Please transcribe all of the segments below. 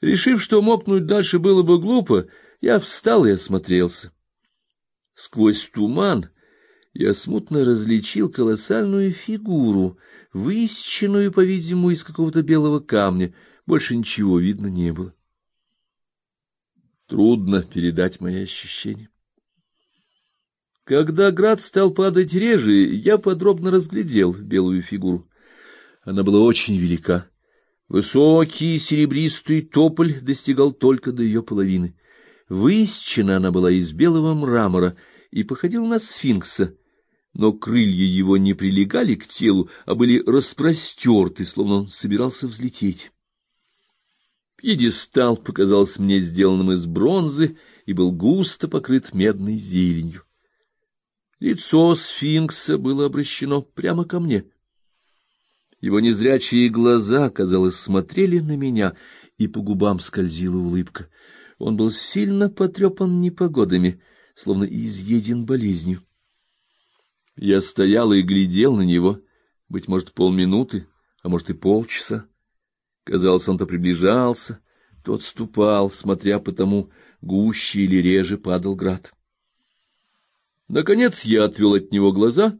Решив, что мокнуть дальше было бы глупо, я встал и осмотрелся. Сквозь туман я смутно различил колоссальную фигуру, высеченную, по-видимому, из какого-то белого камня. Больше ничего видно не было. Трудно передать мои ощущения. Когда град стал падать реже, я подробно разглядел белую фигуру. Она была очень велика. Высокий серебристый тополь достигал только до ее половины. Высечена она была из белого мрамора и походила на сфинкса, но крылья его не прилегали к телу, а были распростерты, словно он собирался взлететь. Пьедестал показался мне сделанным из бронзы и был густо покрыт медной зеленью. Лицо сфинкса было обращено прямо ко мне — его незрячие глаза, казалось, смотрели на меня, и по губам скользила улыбка. Он был сильно потрепан непогодами, словно изъеден болезнью. Я стоял и глядел на него, быть может, полминуты, а может и полчаса. Казалось, он то приближался, то отступал, смотря по тому, гуще или реже падал град. Наконец я отвел от него глаза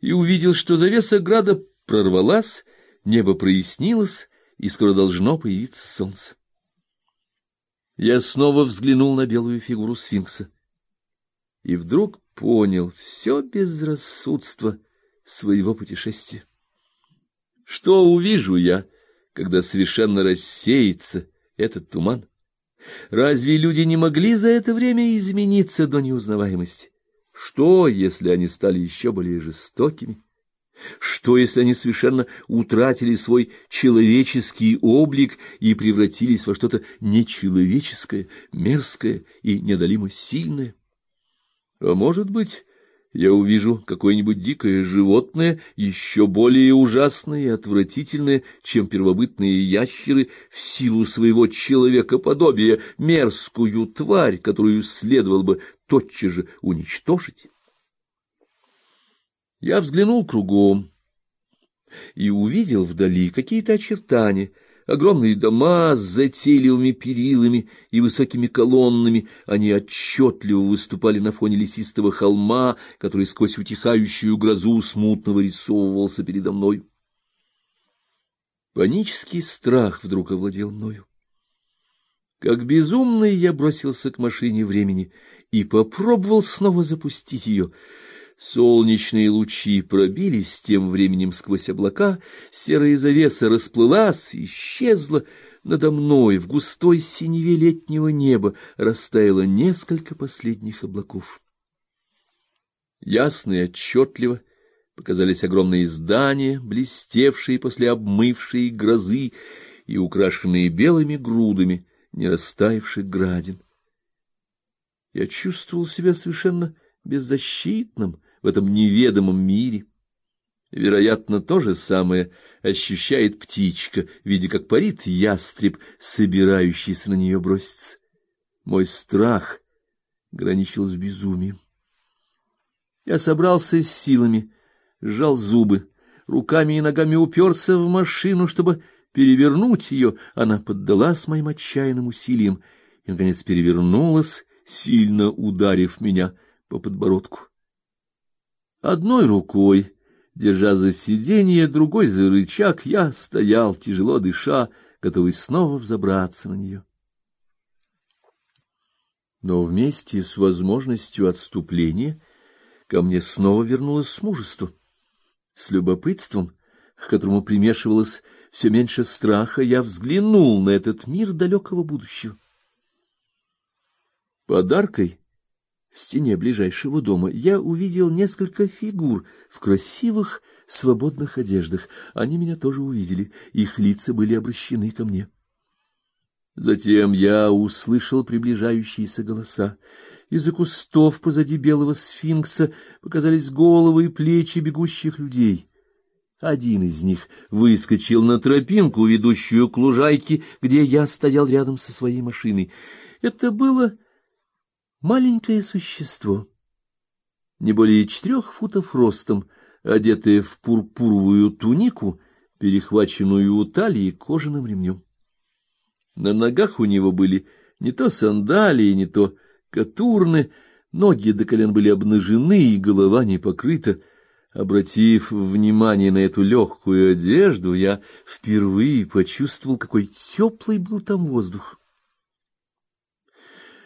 и увидел, что завеса града прорвалась, небо прояснилось, и скоро должно появиться солнце. Я снова взглянул на белую фигуру сфинкса и вдруг понял все безрассудство своего путешествия. Что увижу я, когда совершенно рассеется этот туман? Разве люди не могли за это время измениться до неузнаваемости? Что, если они стали еще более жестокими? Что, если они совершенно утратили свой человеческий облик и превратились во что-то нечеловеческое, мерзкое и неодолимо сильное? А может быть, я увижу какое-нибудь дикое животное, еще более ужасное и отвратительное, чем первобытные ящеры, в силу своего человекоподобия, мерзкую тварь, которую следовало бы тотчас же уничтожить? Я взглянул кругом и увидел вдали какие-то очертания, огромные дома с затейливыми перилами и высокими колоннами, они отчетливо выступали на фоне лесистого холма, который сквозь утихающую грозу смутно вырисовывался передо мной. Панический страх вдруг овладел мною. Как безумный я бросился к машине времени и попробовал снова запустить ее — Солнечные лучи пробились тем временем сквозь облака, серая завеса расплылась, исчезла. Надо мной в густой синеве летнего неба растаяло несколько последних облаков. Ясно и отчетливо показались огромные здания, блестевшие после обмывшей грозы и украшенные белыми грудами не растаявших градин. Я чувствовал себя совершенно беззащитным, в этом неведомом мире. Вероятно, то же самое ощущает птичка, видя, как парит ястреб, собирающийся на нее броситься. Мой страх граничил с безумием. Я собрался с силами, сжал зубы, руками и ногами уперся в машину, чтобы перевернуть ее. Она поддалась моим отчаянным усилиям и, наконец, перевернулась, сильно ударив меня по подбородку. Одной рукой, держа за сиденье, другой за рычаг, я стоял, тяжело дыша, готовый снова взобраться на нее. Но вместе с возможностью отступления ко мне снова вернулось мужество. С любопытством, к которому примешивалось все меньше страха, я взглянул на этот мир далекого будущего. Подаркой в стене ближайшего дома я увидел несколько фигур в красивых свободных одеждах. Они меня тоже увидели, их лица были обращены ко мне. Затем я услышал приближающиеся голоса. Из-за кустов позади белого сфинкса показались головы и плечи бегущих людей. Один из них выскочил на тропинку, ведущую к лужайке, где я стоял рядом со своей машиной. Это было Маленькое существо, не более четырех футов ростом, одетое в пурпуровую тунику, перехваченную у талии кожаным ремнем. На ногах у него были не то сандалии, не то катурны, ноги до колен были обнажены, и голова не покрыта. Обратив внимание на эту легкую одежду, я впервые почувствовал, какой теплый был там воздух.